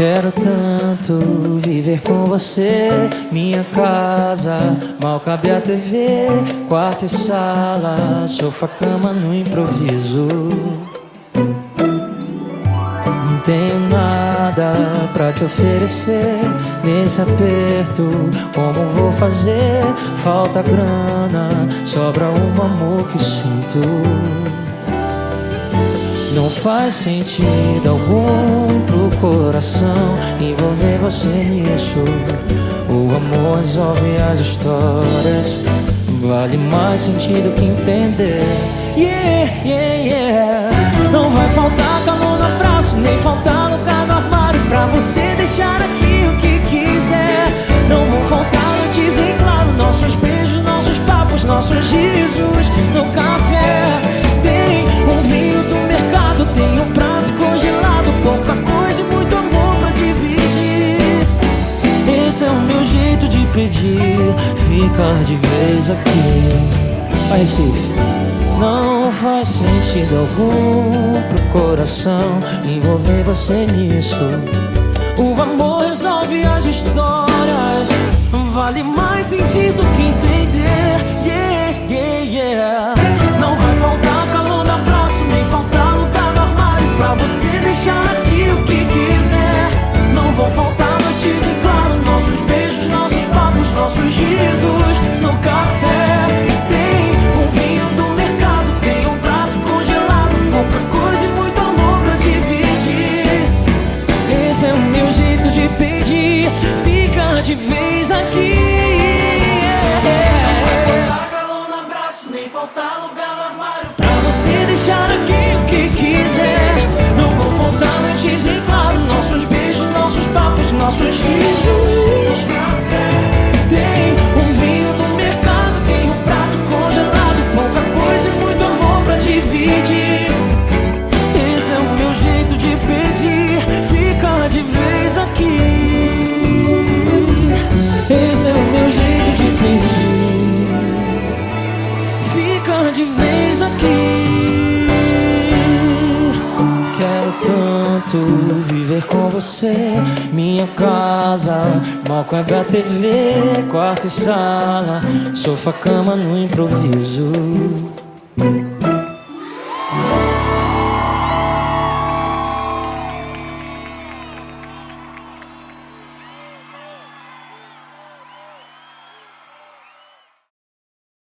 Quero tanto viver com você, minha casa, mal cabe a TV, quarto e sala, sofá, cama no improviso. Não tenho nada pra te oferecer nesse aperto. Como vou fazer? Falta grana, sobra um amor que sinto. Não faz sentido algum coração envolver você nisso. O amor resolve as histórias. Vale mais sentido que entender. Yeah, yeah, yeah. Não vai faltar calor no abraço, nem faltar lugar no armário pra você deixar aqui o que quiser. Não vão faltar noites em claro, nossos beijos, nossos papos, nossos risos ficar de vez aqui. Vai, Recife. Não faz sentido algum pro coração envolver você nisso. O amor resolve as histórias, vale mais sentido que entender. Nossos risos. Tem um vinho do mercado, tem um prato congelado, pouca coisa e muito amor pra dividir. Esse é o meu jeito de pedir, fica de vez aqui. Esse é o meu jeito de pedir, fica de vez aqui. Tanto viver com você, minha casa, mal cabe a TV, quarto e sala, sofá, cama no improviso.